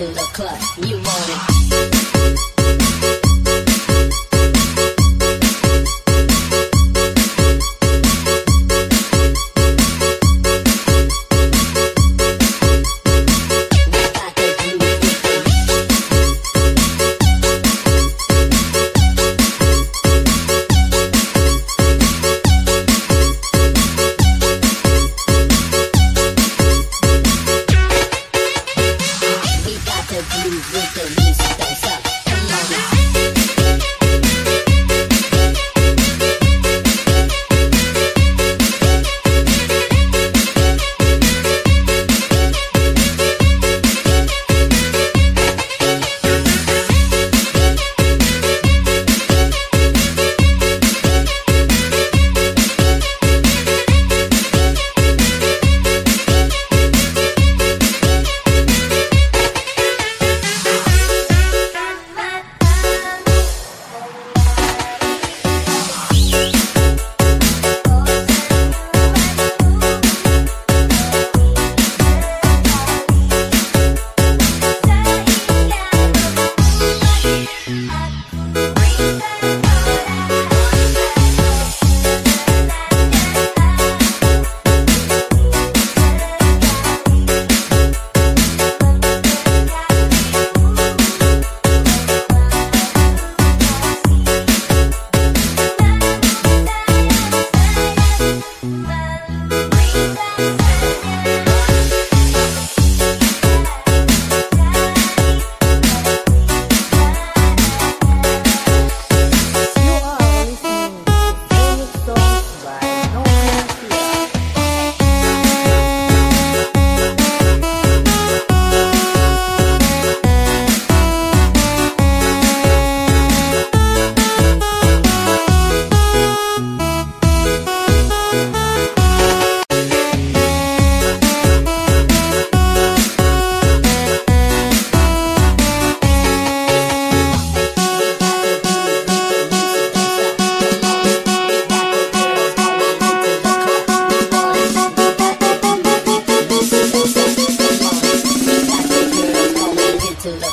to the club. You want it.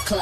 To